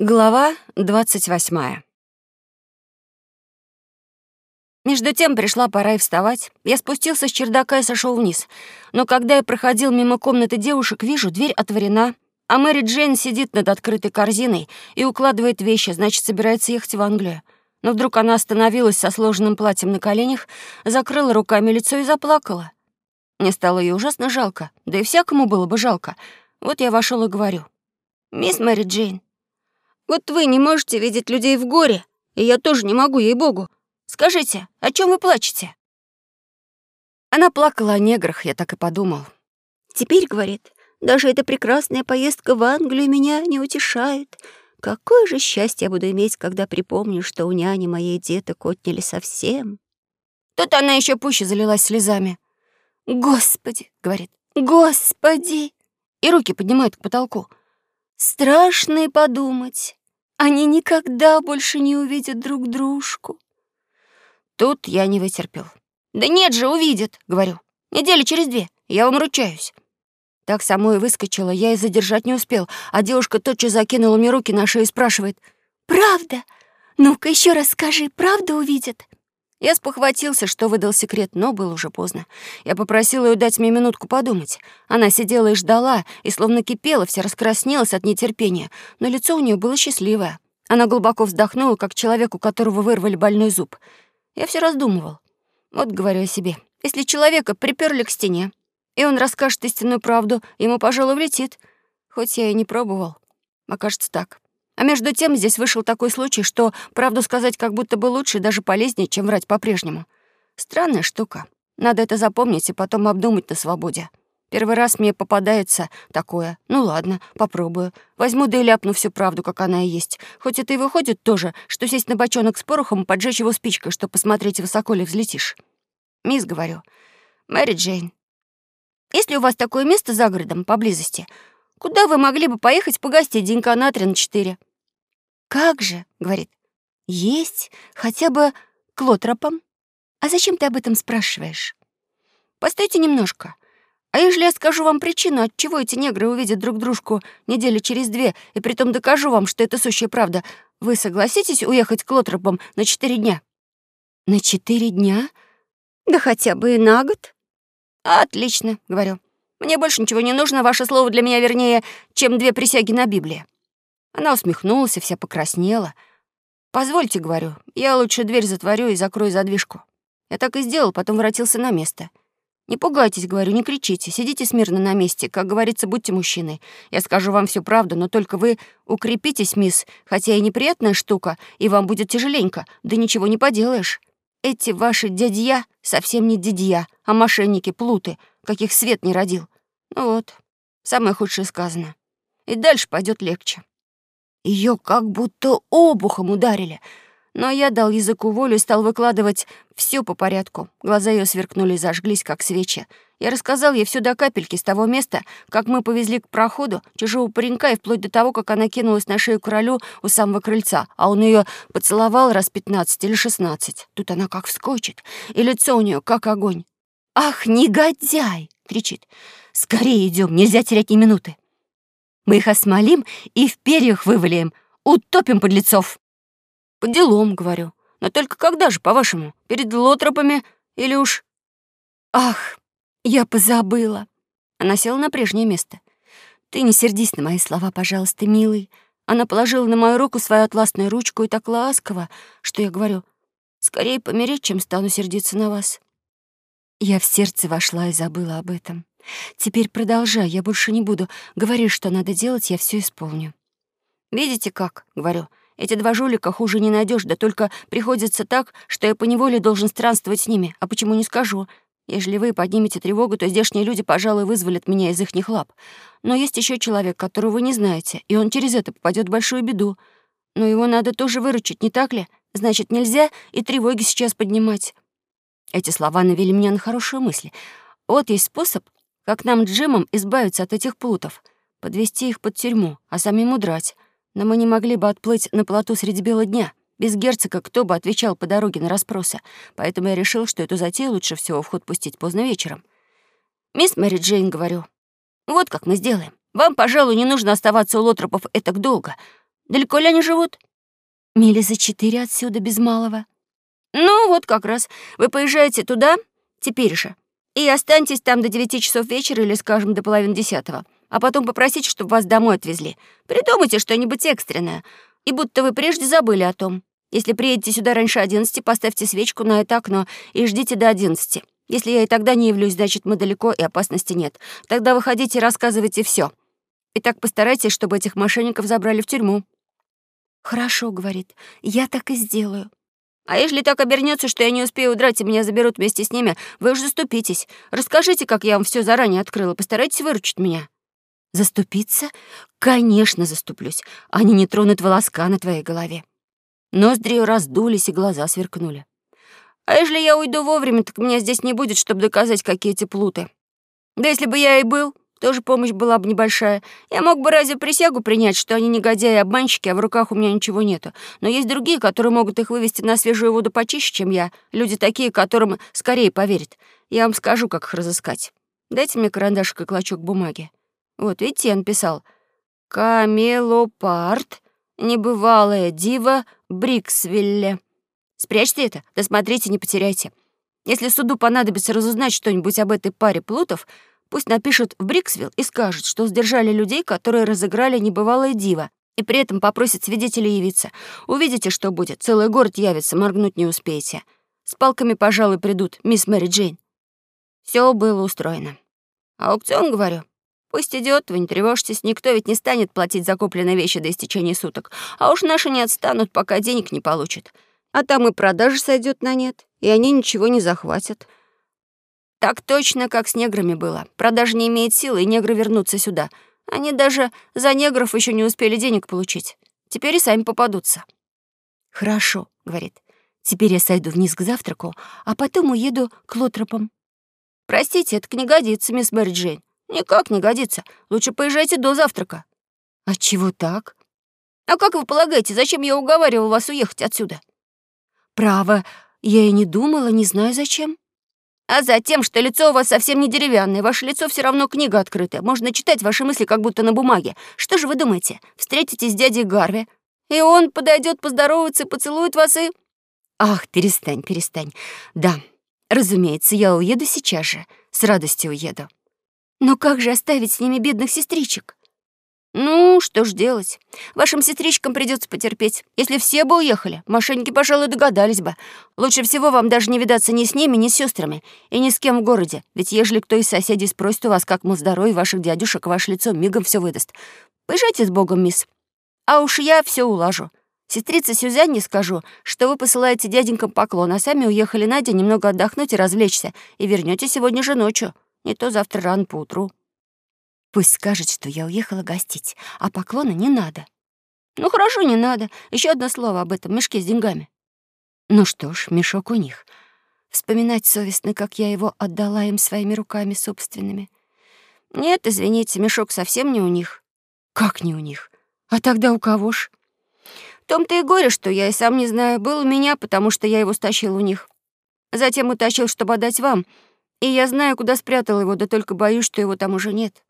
Глава 28. Между тем пришла пора и вставать. Я спустился с чердака и сошел вниз. Но когда я проходил мимо комнаты девушек, вижу, дверь отворена, а Мэри Джейн сидит над открытой корзиной и укладывает вещи, значит, собирается ехать в Англию. Но вдруг она остановилась со сложенным платьем на коленях, закрыла руками лицо и заплакала. Мне стало ее ужасно жалко, да и всякому было бы жалко. Вот я вошел и говорю. «Мисс Мэри Джейн, вот вы не можете видеть людей в горе, и я тоже не могу, ей-богу. Скажите, о чем вы плачете?» Она плакала о неграх, я так и подумал. «Теперь, — говорит, — даже эта прекрасная поездка в Англию меня не утешает. Какое же счастье я буду иметь, когда припомню, что у няни моей деток отняли совсем». Тут она еще пуще залилась слезами. «Господи!» — говорит. «Господи!» И руки поднимает к потолку. «Страшно и подумать. Они никогда больше не увидят друг дружку». Тут я не вытерпел. «Да нет же, увидят!» — говорю. «Недели через две, я вам ручаюсь». Так самой выскочила, я и задержать не успел, а девушка тотчас закинула мне руки на шею и спрашивает. «Правда? Ну-ка еще раз скажи, правда увидят?» Я спохватился, что выдал секрет, но было уже поздно. Я попросил ее дать мне минутку подумать. Она сидела и ждала, и словно кипела, вся раскраснелась от нетерпения, но лицо у нее было счастливое. Она глубоко вздохнула, как человек, у которого вырвали больной зуб. Я все раздумывал. Вот говорю о себе. Если человека приперли к стене, и он расскажет истинную правду, ему, пожалуй, влетит. Хоть я и не пробовал. А кажется так. А между тем здесь вышел такой случай, что правду сказать как будто бы лучше и даже полезнее, чем врать по-прежнему. Странная штука. Надо это запомнить и потом обдумать на свободе. Первый раз мне попадается такое. Ну ладно, попробую. Возьму да и ляпну всю правду, как она и есть. Хоть это и выходит тоже, что сесть на бочонок с порохом и поджечь его спичкой, чтобы посмотреть, высоко ли взлетишь. Мисс, говорю, Мэри Джейн, если у вас такое место за городом, поблизости, Куда вы могли бы поехать погостить денька на три, на четыре?» «Как же», — говорит, — «есть хотя бы к Лотропам. А зачем ты об этом спрашиваешь?» «Постойте немножко. А если я скажу вам причину, от чего эти негры увидят друг дружку недели через две, и притом докажу вам, что это сущая правда, вы согласитесь уехать к Лотропам на четыре дня?» «На четыре дня? Да хотя бы и на год». «Отлично», — говорю. Мне больше ничего не нужно, ваше слово для меня вернее, чем две присяги на Библии». Она усмехнулась и вся покраснела. «Позвольте, — говорю, — я лучше дверь затворю и закрою задвижку». Я так и сделал, потом воротился на место. «Не пугайтесь, — говорю, — не кричите, сидите смирно на месте, как говорится, будьте мужчиной. Я скажу вам всю правду, но только вы укрепитесь, мисс, хотя и неприятная штука, и вам будет тяжеленько, да ничего не поделаешь. Эти ваши дядья совсем не дядья, а мошенники, плуты, каких свет не родил. Ну вот, самое худшее сказано. И дальше пойдет легче. Ее как будто обухом ударили. Но я дал языку волю и стал выкладывать все по порядку. Глаза ее сверкнули и зажглись, как свечи. Я рассказал ей все до капельки с того места, как мы повезли к проходу чужого паренька и вплоть до того, как она кинулась на шею королю у самого крыльца, а он ее поцеловал раз пятнадцать или шестнадцать. Тут она как вскочит, и лицо у нее как огонь. «Ах, негодяй!» — кричит. «Скорее идем, нельзя терять ни минуты. Мы их осмолим и в перьях вывалим, утопим подлецов». «По делам, — говорю. Но только когда же, по-вашему? Перед лотропами или уж...» «Ах, я позабыла!» Она села на прежнее место. «Ты не сердись на мои слова, пожалуйста, милый». Она положила на мою руку свою атласную ручку и так ласково, что я говорю, «Скорее помереть, чем стану сердиться на вас». Я в сердце вошла и забыла об этом. Теперь продолжай, я больше не буду. Говори, что надо делать, я все исполню. «Видите как?» — говорю. «Эти два жулика хуже не найдешь, да только приходится так, что я поневоле должен странствовать с ними. А почему не скажу? Если вы поднимете тревогу, то здешние люди, пожалуй, вызволят меня из ихних лап. Но есть еще человек, которого вы не знаете, и он через это попадет в большую беду. Но его надо тоже выручить, не так ли? Значит, нельзя и тревоги сейчас поднимать». Эти слова навели меня на хорошие мысли. Вот есть способ, как нам Джимом избавиться от этих плутов, подвести их под тюрьму, а самим удрать. Но мы не могли бы отплыть на плоту среди бела дня. Без герцога кто бы отвечал по дороге на расспросы, поэтому я решил, что эту затею лучше всего в ход пустить поздно вечером. «Мисс Мэри Джейн, — говорю, — вот как мы сделаем. Вам, пожалуй, не нужно оставаться у Лотропов этак долго. Далеко ли они живут?» «Мили за четыре отсюда, без малого». «Ну, вот как раз. Вы поезжаете туда, теперь же, и останьтесь там до девяти часов вечера или, скажем, до половины десятого, а потом попросите, чтобы вас домой отвезли. Придумайте что-нибудь экстренное, и будто вы прежде забыли о том. Если приедете сюда раньше одиннадцати, поставьте свечку на это окно и ждите до одиннадцати. Если я и тогда не явлюсь, значит, мы далеко и опасности нет. Тогда выходите и рассказывайте все. И так постарайтесь, чтобы этих мошенников забрали в тюрьму». «Хорошо», — говорит, — «я так и сделаю». А если так обернется, что я не успею удрать, и меня заберут вместе с ними, вы уж заступитесь. Расскажите, как я вам все заранее открыла, постарайтесь выручить меня». «Заступиться? Конечно, заступлюсь. Они не тронут волоска на твоей голове». Ноздри раздулись и глаза сверкнули. «А если я уйду вовремя, так меня здесь не будет, чтобы доказать, какие эти плуты. Да если бы я и был, тоже помощь была бы небольшая. Я мог бы разве присягу принять, что они негодяи и обманщики, а в руках у меня ничего нету. Но есть другие, которые могут их вывести на свежую воду почище, чем я. Люди такие, которым скорее поверят. Я вам скажу, как их разыскать. Дайте мне карандашик и клочок бумаги. Вот, видите, я написал. «Камелопард, небывалая дива Бриксвилле». Спрячьте это, досмотрите, не потеряйте. Если суду понадобится разузнать что-нибудь об этой паре плутов, Пусть напишут в Бриксвилл и скажут, что сдержали людей, которые разыграли небывалое диво, и при этом попросят свидетелей явиться. Увидите, что будет. Целый город явится, моргнуть не успеете. С палками, пожалуй, придут, мисс Мэри Джейн. Все было устроено. Аукцион, говорю. Пусть идет, вы не тревожьтесь, никто ведь не станет платить за купленные вещи до истечения суток. А уж наши не отстанут, пока денег не получат. А там и продажа сойдет на нет, и они ничего не захватят. Так точно, как с неграми было. Продажа не имеет силы, и негры вернутся сюда. Они даже за негров еще не успели денег получить. Теперь и сами попадутся. «Хорошо», — говорит. «Теперь я сойду вниз к завтраку, а потом уеду к Лотропам». «Простите, это не годится, мисс Мэри Джейн. Никак не годится. Лучше поезжайте до завтрака». «Отчего так?» «А как вы полагаете, зачем я уговаривал вас уехать отсюда?» «Право, я и не думала, не знаю зачем». А затем, что лицо у вас совсем не деревянное, ваше лицо все равно книга открытая. Можно читать ваши мысли как будто на бумаге. Что же вы думаете? Встретитесь с дядей Гарви, и он подойдет поздороваться, поцелует вас и... Ах, перестань, перестань. Да, разумеется, я уеду сейчас же. С радостью уеду. Но как же оставить с ними бедных сестричек? Ну, что ж делать? Вашим сестричкам придется потерпеть. Если все бы уехали, мошенники, пожалуй, догадались бы. Лучше всего вам даже не видаться ни с ними, ни с сестрами, и ни с кем в городе. Ведь ежели кто из соседей спросит у вас, как мы здоровы, ваших дядюшек, ваше лицо мигом все выдаст. Поезжайте с Богом, мисс. А уж я все улажу. Сестрице Сюзанне скажу, что вы посылаете дяденькам поклон, а сами уехали на день немного отдохнуть и развлечься, и вернете сегодня же ночью, не то завтра рано поутру. Пусть скажет, что я уехала гостить, а поклона не надо. Ну хорошо, не надо. Еще одно слово об этом мешке с деньгами. Ну что ж, мешок у них. Вспоминать совестно, как я его отдала им своими руками собственными. Нет, извините, мешок совсем не у них. Как не у них? А тогда у кого ж? В том-то и горе, что я и сам не знаю. Был у меня, потому что я его стащил у них. Затем утащил, чтобы отдать вам. И я знаю, куда спрятал его, да только боюсь, что его там уже нет.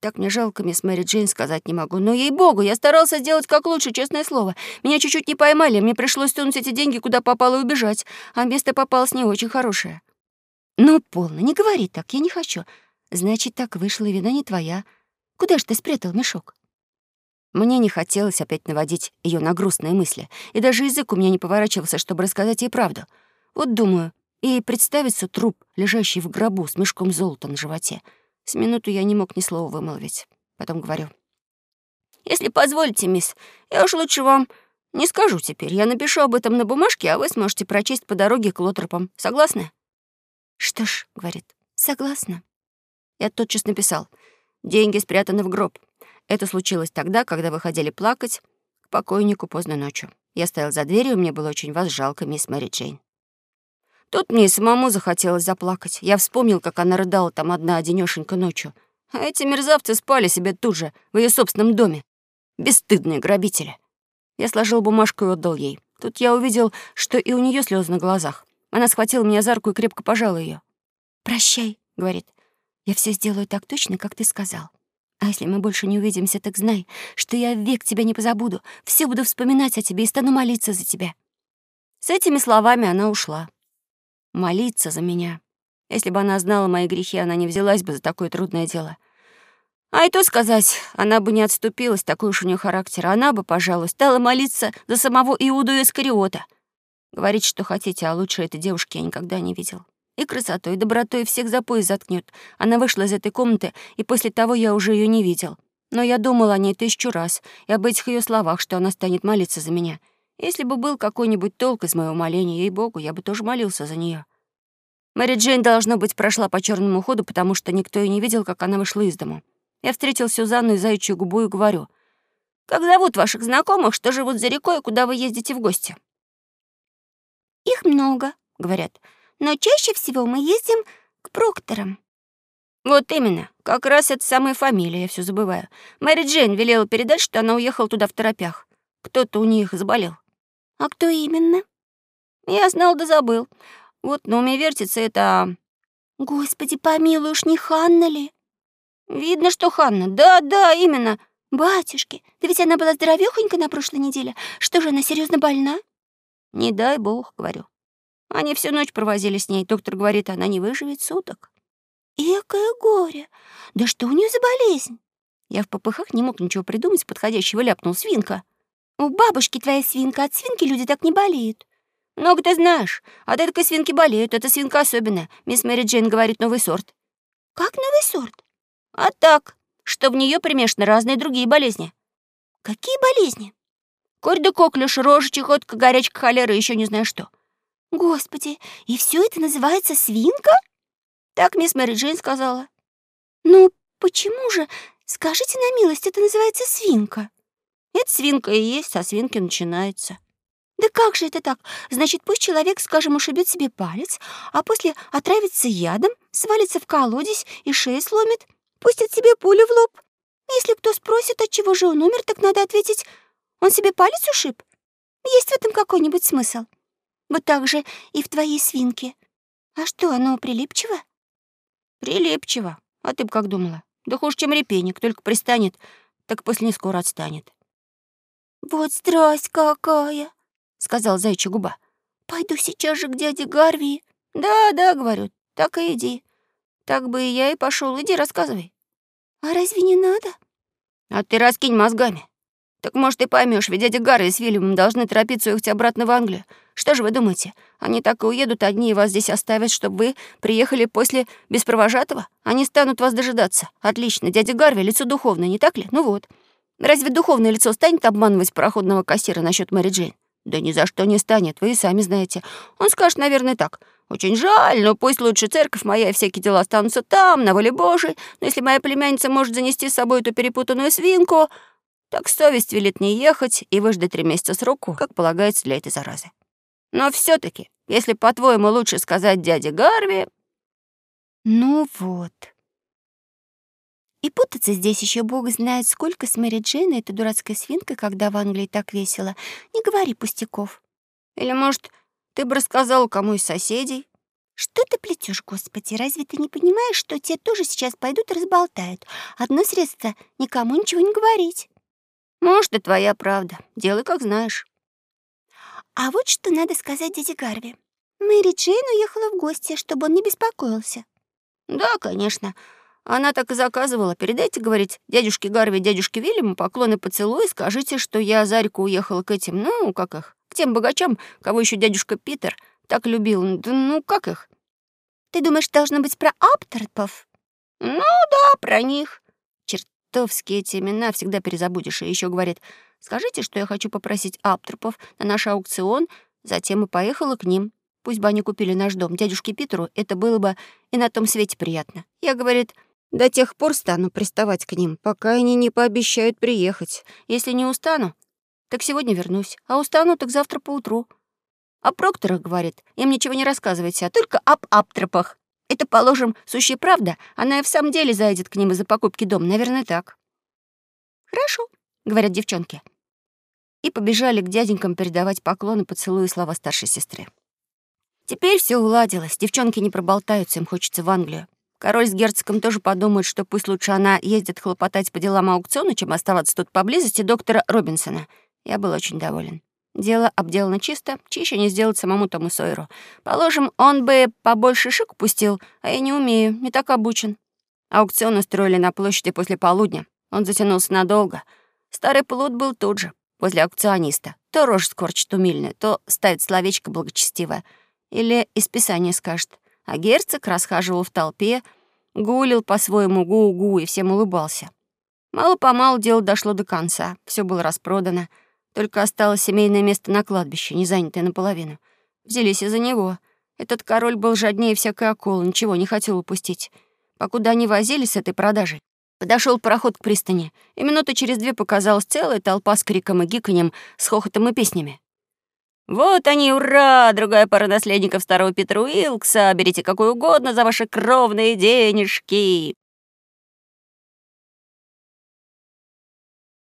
Так мне жалко, мисс Мэри Джейн, сказать не могу. Но, ей-богу, я старался сделать как лучше, честное слово. Меня чуть-чуть не поймали, мне пришлось сунуть эти деньги, куда попало, и убежать. А место попалось не очень хорошее. Ну, полно, не говори так, я не хочу. Значит, так вышло, и вина не твоя. Куда ж ты спрятал мешок? Мне не хотелось опять наводить ее на грустные мысли, и даже язык у меня не поворачивался, чтобы рассказать ей правду. Вот думаю, и представится труп, лежащий в гробу с мешком золота на животе — с минуту я не мог ни слова вымолвить. Потом говорю. «Если позволите, мисс, я уж лучше вам не скажу теперь. Я напишу об этом на бумажке, а вы сможете прочесть по дороге к Лотропам. Согласны?» «Что ж», — говорит, — «согласна». Я тотчас написал. «Деньги спрятаны в гроб. Это случилось тогда, когда вы ходили плакать к покойнику поздно ночью. Я стоял за дверью, мне было очень вас жалко, мисс Мэри Джейн. Тут мне и самому захотелось заплакать. Я вспомнил, как она рыдала там одна одинёшенька ночью. А эти мерзавцы спали себе тут же, в ее собственном доме. Бесстыдные грабители. Я сложил бумажку и отдал ей. Тут я увидел, что и у нее слезы на глазах. Она схватила меня за руку и крепко пожала ее. «Прощай», — говорит. «Я все сделаю так точно, как ты сказал». А если мы больше не увидимся, так знай, что я век тебя не позабуду, все буду вспоминать о тебе и стану молиться за тебя». С этими словами она ушла. Молиться за меня. Если бы она знала мои грехи, она не взялась бы за такое трудное дело. А и то сказать, она бы не отступилась, такой уж у нее характер. Она бы, пожалуй, стала молиться за самого Иуду Искариота. Говорить, что хотите, а лучше этой девушки я никогда не видел. И красотой, и добротой всех за пояс заткнет. Она вышла из этой комнаты, и после того я уже ее не видел. Но я думал о ней тысячу раз и об этих ее словах, что она станет молиться за меня. Если бы был какой-нибудь толк из моего моления, ей-богу, я бы тоже молился за нее. Мэри Джейн, должно быть, прошла по черному ходу, потому что никто и не видел, как она вышла из дому. Я встретил Сюзанну и заячью губу и говорю, «Как зовут ваших знакомых, что живут за рекой, куда вы ездите в гости?» «Их много», — говорят но чаще всего мы ездим к Прокторам». «Вот именно. Как раз это самая фамилия, я все забываю. Мэри Джейн велела передать, что она уехала туда в торопях. Кто-то у них заболел». «А кто именно?» «Я знал да забыл. Вот на уме вертится это...» «Господи, помилуй, уж не Ханна ли?» «Видно, что Ханна. Да-да, именно». «Батюшки, да ведь она была здоровёхонька на прошлой неделе. Что же, она серьезно больна?» «Не дай бог», — говорю. Они всю ночь провозили с ней. Доктор говорит, она не выживет суток. Экое горе! Да что у нее за болезнь? Я в попыхах не мог ничего придумать, подходящего ляпнул свинка. У бабушки твоя свинка, от свинки люди так не болеют. Много ты знаешь. От этой свинки болеют, эта свинка особенная. Мисс Мэри Джейн говорит новый сорт. Как новый сорт? А так, что в нее примешаны разные другие болезни. Какие болезни? Корь да коклюш, рожа, чехотка, горячка, холера, еще не знаю что. Господи, и все это называется свинка? Так мисс Мэри Джейн сказала. Ну, почему же, скажите на милость, это называется свинка? Это свинка и есть, со свинки начинается. Да как же это так? Значит, пусть человек, скажем, ушибет себе палец, а после отравится ядом, свалится в колодец и шею сломит, пустит себе пулю в лоб. Если кто спросит, от чего же он умер, так надо ответить, он себе палец ушиб. Есть в этом какой-нибудь смысл? Вот так же и в твоей свинке. А что, оно прилипчиво? Прилипчиво. А ты б как думала? Да хуже, чем репейник, только пристанет, так после не скоро отстанет. Вот страсть какая, сказал зайчья губа. Пойду сейчас же к дяде Гарви. Да, да, говорю, так и иди. Так бы и я и пошел. Иди, рассказывай. А разве не надо? А ты раскинь мозгами. Так, может, ты поймешь, ведь дядя Гарри с Вильямом должны торопиться уехать обратно в Англию. Что же вы думаете, они так и уедут одни и вас здесь оставят, чтобы вы приехали после без провожатого? Они станут вас дожидаться. Отлично, дядя Гарви — лицо духовное, не так ли? Ну вот. Разве духовное лицо станет обманывать пароходного кассира насчет Мэри Джейн? Да ни за что не станет, вы и сами знаете. Он скажет, наверное, так. Очень жаль, но пусть лучше церковь моя и всякие дела останутся там, на воле Божией. Но если моя племянница может занести с собой эту перепутанную свинку, так совесть велит не ехать и выждать три месяца сроку, как полагается для этой заразы. Но все таки если, по-твоему, лучше сказать дяде Гарви... Ну вот. И путаться здесь еще бог знает, сколько с Мэри Джейн этой дурацкой свинкой, когда в Англии так весело. Не говори пустяков. Или, может, ты бы рассказал кому из соседей? Что ты плетешь, Господи? Разве ты не понимаешь, что те тоже сейчас пойдут и разболтают? Одно средство — никому ничего не говорить. Может, и твоя правда. Делай, как знаешь. А вот что надо сказать дяде Гарви. Мэри Джейн уехала в гости, чтобы он не беспокоился. Да, конечно. Она так и заказывала. Передайте, говорить, дядюшке Гарви, дядюшке Вильяму поклоны поцелуй, скажите, что я за реку уехала к этим, ну, как их, к тем богачам, кого еще дядюшка Питер так любил. Ну, как их? Ты думаешь, должно быть про Аптертов? Ну да, про них. Чертовски эти имена всегда перезабудешь. И еще говорит, скажите, что я хочу попросить Аптропов на наш аукцион, затем и поехала к ним. Пусть бы они купили наш дом. Дядюшке Питеру это было бы и на том свете приятно. Я, говорит, до тех пор стану приставать к ним, пока они не пообещают приехать. Если не устану, так сегодня вернусь, а устану, так завтра поутру. О прокторах, говорит, им ничего не рассказывайте, а только об аптропах. Это, положим, сущая правда, она и в самом деле заедет к ним из-за покупки дома, наверное, так. «Хорошо», — говорят девчонки. И побежали к дяденькам передавать поклоны, поцелуи слова старшей сестры. Теперь все уладилось, девчонки не проболтаются, им хочется в Англию. Король с герцогом тоже подумают, что пусть лучше она ездит хлопотать по делам аукциона, чем оставаться тут поблизости доктора Робинсона. Я был очень доволен. Дело обделано чисто, чище не сделать самому Тому Сойеру. Положим, он бы побольше шик пустил, а я не умею, не так обучен. Аукцион устроили на площади после полудня. Он затянулся надолго. Старый плут был тут же, возле аукциониста. То рожь скорчит умильную, то ставит словечко благочестивое. Или из Писания скажет а герцог расхаживал в толпе, гулил по-своему гу-гу и всем улыбался. Мало-помалу дело дошло до конца, все было распродано, только осталось семейное место на кладбище, не занятое наполовину. Взялись из-за него. Этот король был жаднее всякой околы, ничего не хотел упустить. Покуда они возились с этой продажей, подошел пароход к пристани, и минуты через две показалась целая толпа с криком и гиканьем, с хохотом и песнями. «Вот они, ура! Другая пара наследников старого Петра Уилкса. Берите какой угодно за ваши кровные денежки!»